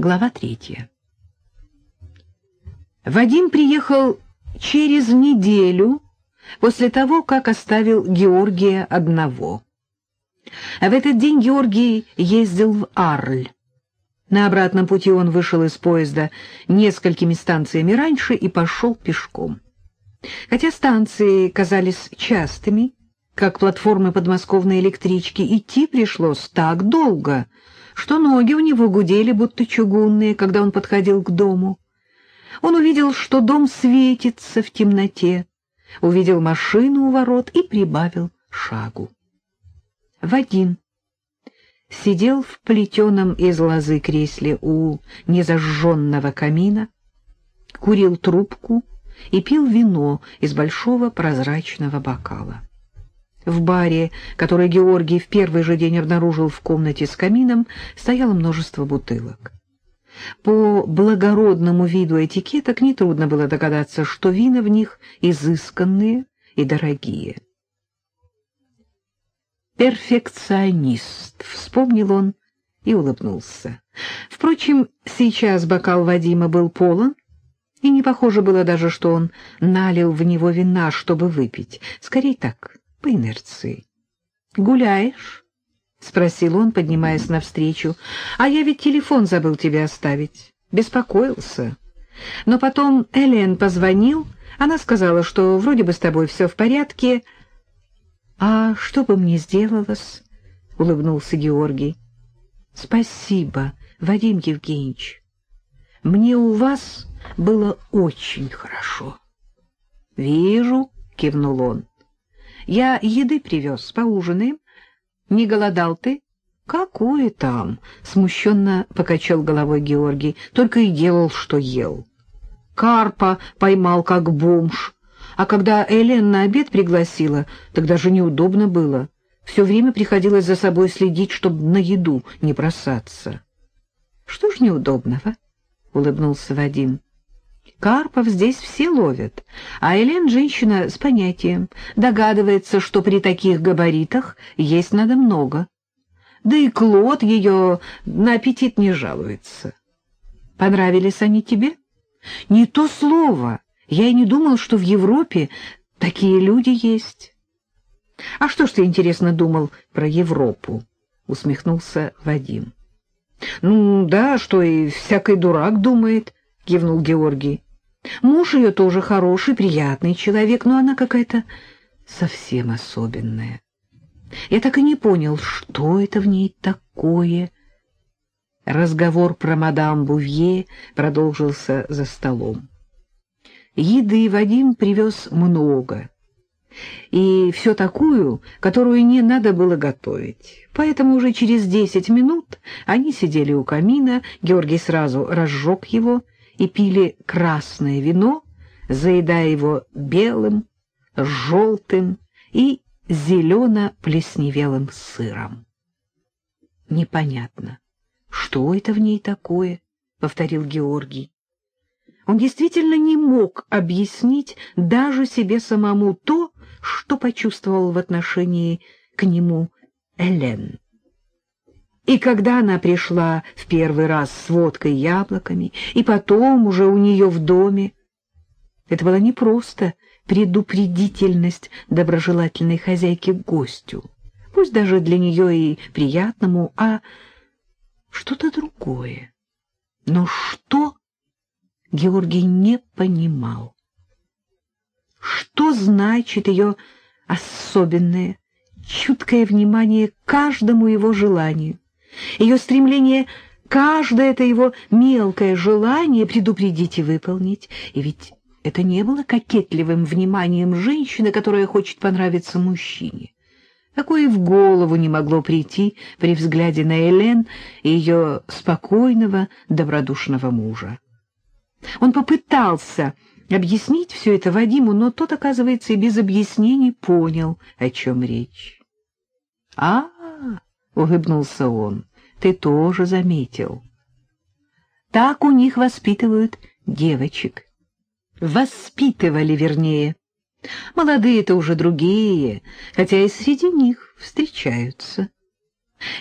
Глава третья. Вадим приехал через неделю после того, как оставил Георгия одного. А в этот день Георгий ездил в Арль. На обратном пути он вышел из поезда несколькими станциями раньше и пошел пешком. Хотя станции казались частыми, как платформы подмосковной электрички, идти пришлось так долго, что ноги у него гудели, будто чугунные, когда он подходил к дому. Он увидел, что дом светится в темноте, увидел машину у ворот и прибавил шагу. Вадим сидел в плетеном из лозы кресле у незажженного камина, курил трубку и пил вино из большого прозрачного бокала. В баре, который Георгий в первый же день обнаружил в комнате с камином, стояло множество бутылок. По благородному виду этикеток нетрудно было догадаться, что вина в них изысканные и дорогие. «Перфекционист», — вспомнил он и улыбнулся. Впрочем, сейчас бокал Вадима был полон, и не похоже было даже, что он налил в него вина, чтобы выпить. Скорее так, по инерции. «Гуляешь?» — спросил он, поднимаясь навстречу. «А я ведь телефон забыл тебе оставить. Беспокоился. Но потом Элен позвонил. Она сказала, что вроде бы с тобой все в порядке. А что бы мне сделалось?» — улыбнулся Георгий. «Спасибо, Вадим Евгеньевич. Мне у вас было очень хорошо». «Вижу», — кивнул он. «Я еды привез, поужинаем». Не голодал ты? Какое там? Смущенно покачал головой Георгий. Только и делал, что ел. Карпа поймал как бомж. А когда Элен на обед пригласила, тогда же неудобно было. Все время приходилось за собой следить, чтобы на еду не бросаться. — Что ж неудобного? — улыбнулся Вадим. Карпов здесь все ловят, а Элен женщина с понятием, догадывается, что при таких габаритах есть надо много. Да и Клод ее на аппетит не жалуется. Понравились они тебе? Не то слово. Я и не думал, что в Европе такие люди есть. А что ж ты, интересно, думал про Европу? Усмехнулся Вадим. Ну, да, что и всякий дурак думает, кивнул Георгий. Муж ее тоже хороший, приятный человек, но она какая-то совсем особенная. Я так и не понял, что это в ней такое. Разговор про мадам Бувье продолжился за столом. Еды Вадим привез много, и все такую, которую не надо было готовить. Поэтому уже через десять минут они сидели у камина, Георгий сразу разжег его и пили красное вино, заедая его белым, желтым и зелено-плесневелым сыром. «Непонятно, что это в ней такое?» — повторил Георгий. Он действительно не мог объяснить даже себе самому то, что почувствовал в отношении к нему Элен. И когда она пришла в первый раз с водкой и яблоками, и потом уже у нее в доме, это была не просто предупредительность доброжелательной хозяйки к гостю, пусть даже для нее и приятному, а что-то другое. Но что Георгий не понимал. Что значит ее особенное, чуткое внимание к каждому его желанию? Ее стремление, каждое это его мелкое желание предупредить и выполнить. И ведь это не было кокетливым вниманием женщины, которая хочет понравиться мужчине. Такое в голову не могло прийти при взгляде на Элен и ее спокойного, добродушного мужа. Он попытался объяснить все это Вадиму, но тот, оказывается, и без объяснений понял, о чем речь. — А, — улыбнулся он, — ты тоже заметил. Так у них воспитывают девочек. Воспитывали, вернее. Молодые-то уже другие, хотя и среди них встречаются.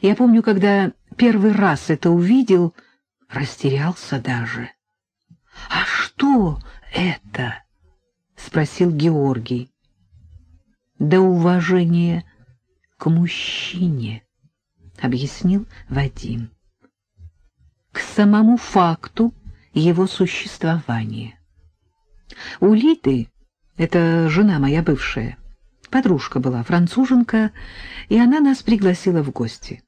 Я помню, когда первый раз это увидел, растерялся даже. — А что это? — спросил Георгий. — Да уважение к мужчине, — объяснил Вадим. — К самому факту его существования. У Лиды, это жена моя бывшая, подружка была, француженка, и она нас пригласила в гости.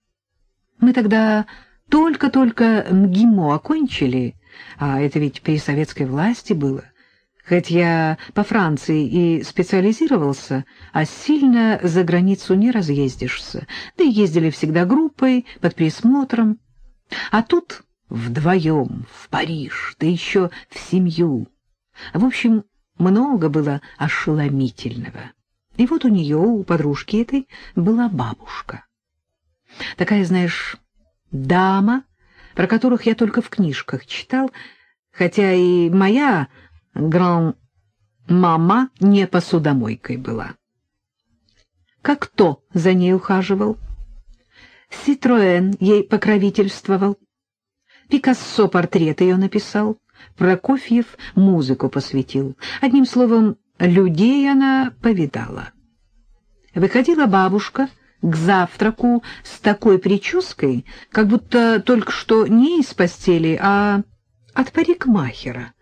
Мы тогда только-только МГИМО окончили, а это ведь при советской власти было. Хоть я по Франции и специализировался, а сильно за границу не разъездишься, да и ездили всегда группой, под присмотром. А тут вдвоем в Париж, да еще в семью. В общем, много было ошеломительного. И вот у нее, у подружки этой, была бабушка. Такая, знаешь, дама, про которых я только в книжках читал, хотя и моя гран-мама не посудомойкой была. Как кто за ней ухаживал? Ситроэн ей покровительствовал. Пикассо портрет ее написал. Прокофьев музыку посвятил. Одним словом, людей она повидала. Выходила бабушка к завтраку с такой прической, как будто только что не из постели, а от парикмахера.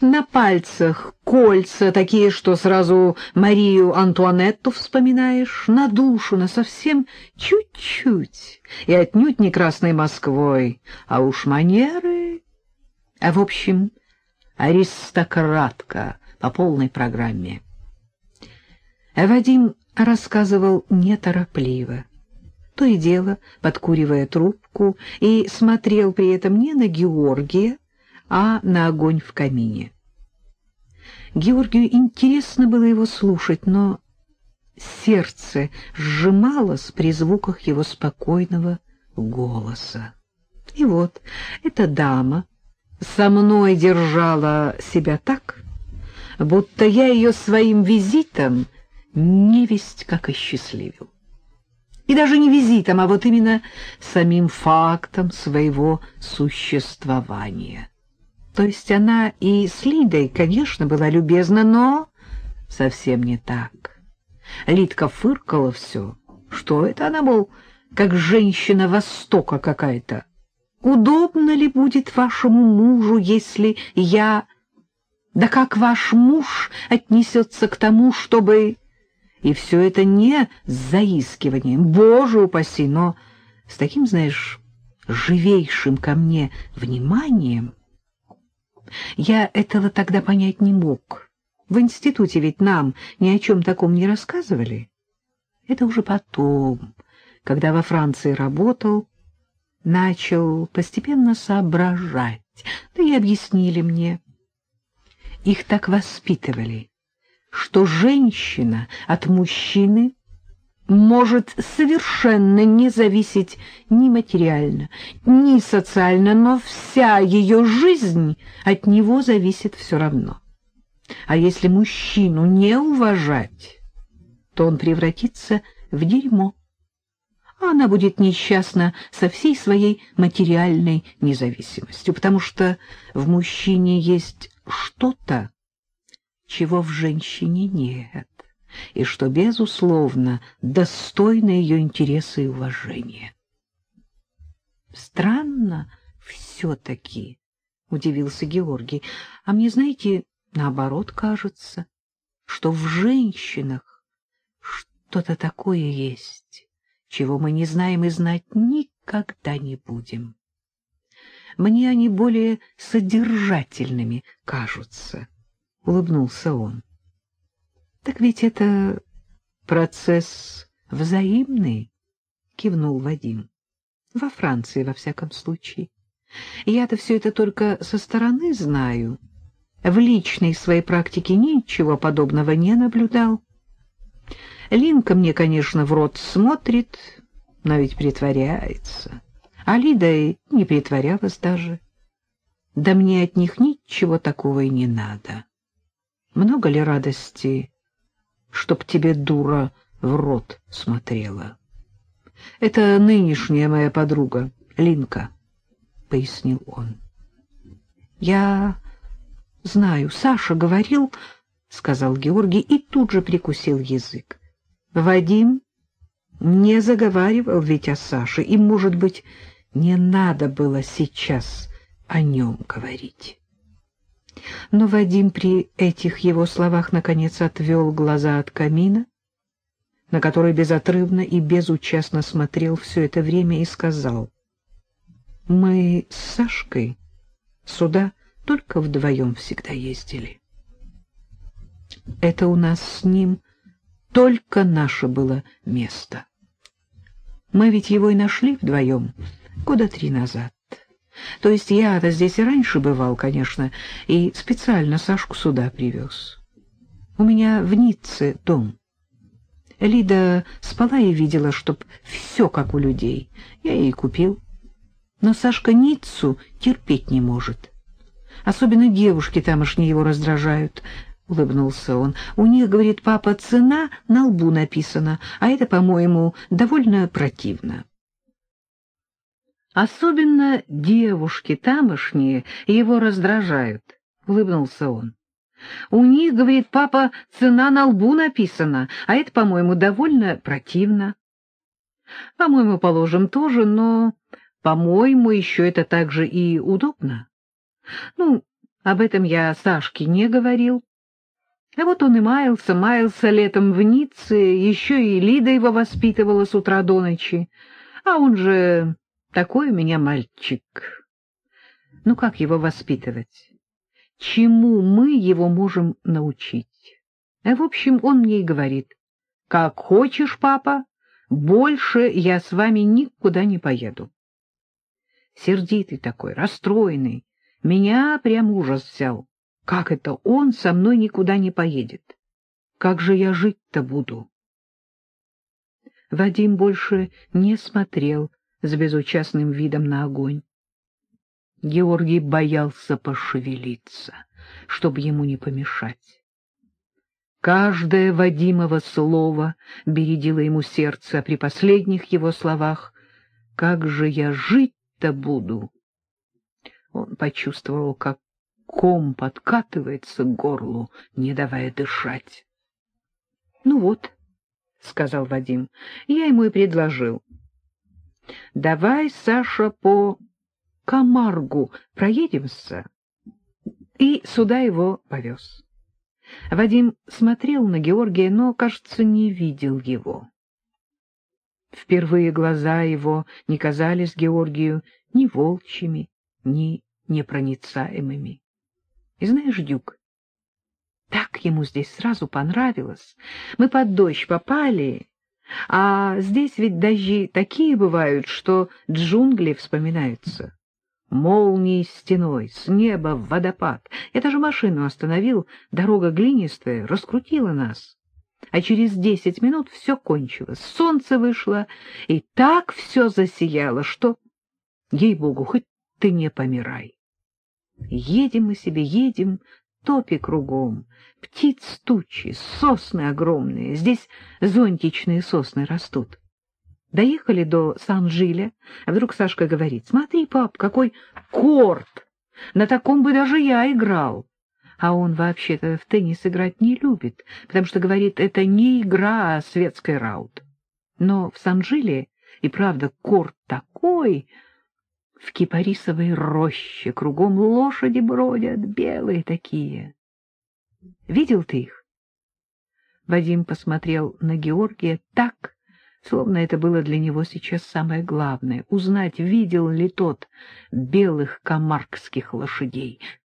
На пальцах кольца такие, что сразу Марию Антуанетту вспоминаешь, на душу, на совсем чуть-чуть, и отнюдь не Красной Москвой, а уж манеры. А в общем, аристократка по полной программе. Вадим рассказывал неторопливо, то и дело подкуривая трубку, и смотрел при этом не на Георгия, а на огонь в камине. Георгию интересно было его слушать, но сердце сжималось при звуках его спокойного голоса. И вот эта дама со мной держала себя так, будто я ее своим визитом невесть как осчастливил. И даже не визитом, а вот именно самим фактом своего существования. То есть она и с Лидой, конечно, была любезна, но совсем не так. Лидка фыркала все. Что это она, мол, как женщина Востока какая-то? Удобно ли будет вашему мужу, если я... Да как ваш муж отнесется к тому, чтобы... И все это не с заискиванием, боже упаси, но с таким, знаешь, живейшим ко мне вниманием... Я этого тогда понять не мог. В институте ведь нам ни о чем таком не рассказывали. Это уже потом, когда во Франции работал, начал постепенно соображать, да и объяснили мне. Их так воспитывали, что женщина от мужчины может совершенно не зависеть ни материально, ни социально, но вся ее жизнь от него зависит все равно. А если мужчину не уважать, то он превратится в дерьмо, а она будет несчастна со всей своей материальной независимостью, потому что в мужчине есть что-то, чего в женщине нет и что, безусловно, достойно ее интереса и уважения. Странно все-таки, — удивился Георгий, — а мне, знаете, наоборот кажется, что в женщинах что-то такое есть, чего мы не знаем и знать никогда не будем. Мне они более содержательными кажутся, — улыбнулся он. Так ведь это процесс взаимный, кивнул Вадим. Во Франции, во всяком случае. Я-то все это только со стороны знаю. В личной своей практике ничего подобного не наблюдал. Линка мне, конечно, в рот смотрит, но ведь притворяется. А Лида и не притворялась даже. Да мне от них ничего такого и не надо. Много ли радости чтоб тебе дура в рот смотрела. Это нынешняя моя подруга, Линка. пояснил он. — Я знаю, Саша говорил, — сказал Георгий и тут же прикусил язык. Вадим не заговаривал ведь о Саше, и, может быть, не надо было сейчас о нем говорить. Но Вадим при этих его словах наконец отвел глаза от камина, на который безотрывно и безучастно смотрел все это время, и сказал, «Мы с Сашкой сюда только вдвоем всегда ездили. Это у нас с ним только наше было место. Мы ведь его и нашли вдвоем года три назад. То есть я-то здесь и раньше бывал, конечно, и специально Сашку сюда привез. У меня в Ницце дом. Лида спала и видела, чтоб все как у людей. Я ей купил. Но Сашка Ниццу терпеть не может. Особенно девушки тамошние его раздражают, — улыбнулся он. У них, говорит папа, цена на лбу написана, а это, по-моему, довольно противно. Особенно девушки тамошние его раздражают, — улыбнулся он. У них, говорит папа, цена на лбу написана, а это, по-моему, довольно противно. По-моему, положим тоже, но, по-моему, еще это также и удобно. Ну, об этом я Сашке не говорил. А вот он и маялся, маялся летом в Ницце, еще и Лида его воспитывала с утра до ночи. А он же такой у меня мальчик. Ну, как его воспитывать? Чему мы его можем научить? А в общем, он мне и говорит, как хочешь, папа, больше я с вами никуда не поеду. Сердитый такой, расстроенный, меня прям ужас взял. Как это он со мной никуда не поедет? Как же я жить-то буду? Вадим больше не смотрел с безучастным видом на огонь. Георгий боялся пошевелиться, чтобы ему не помешать. Каждое Вадимово слово бередило ему сердце, а при последних его словах «Как же я жить-то буду?» Он почувствовал, как ком подкатывается к горлу, не давая дышать. — Ну вот, — сказал Вадим, — я ему и предложил. — Давай, Саша, по Камаргу проедемся. И сюда его повез. Вадим смотрел на Георгия, но, кажется, не видел его. Впервые глаза его не казались Георгию ни волчьими, ни непроницаемыми. И знаешь, Дюк, так ему здесь сразу понравилось. Мы под дождь попали, а здесь ведь дожди такие бывают, что джунгли вспоминаются. Молнии стеной, с неба в водопад. Я даже машину остановил, дорога глинистая, раскрутила нас. А через десять минут все кончилось, солнце вышло, и так все засияло, что, ей-богу, хоть ты не помирай. Едем мы себе, едем, топи кругом, птиц тучи, сосны огромные, здесь зонтичные сосны растут. Доехали до Сан-Жиля, а вдруг Сашка говорит, смотри, пап, какой корт, на таком бы даже я играл. А он вообще-то в теннис играть не любит, потому что, говорит, это не игра, а светский раут. Но в Сан-Жиле и правда корт такой, в кипарисовой роще, кругом лошади бродят, белые такие. Видел ты их? Вадим посмотрел на Георгия так, словно это было для него сейчас самое главное — узнать, видел ли тот белых камаркских лошадей.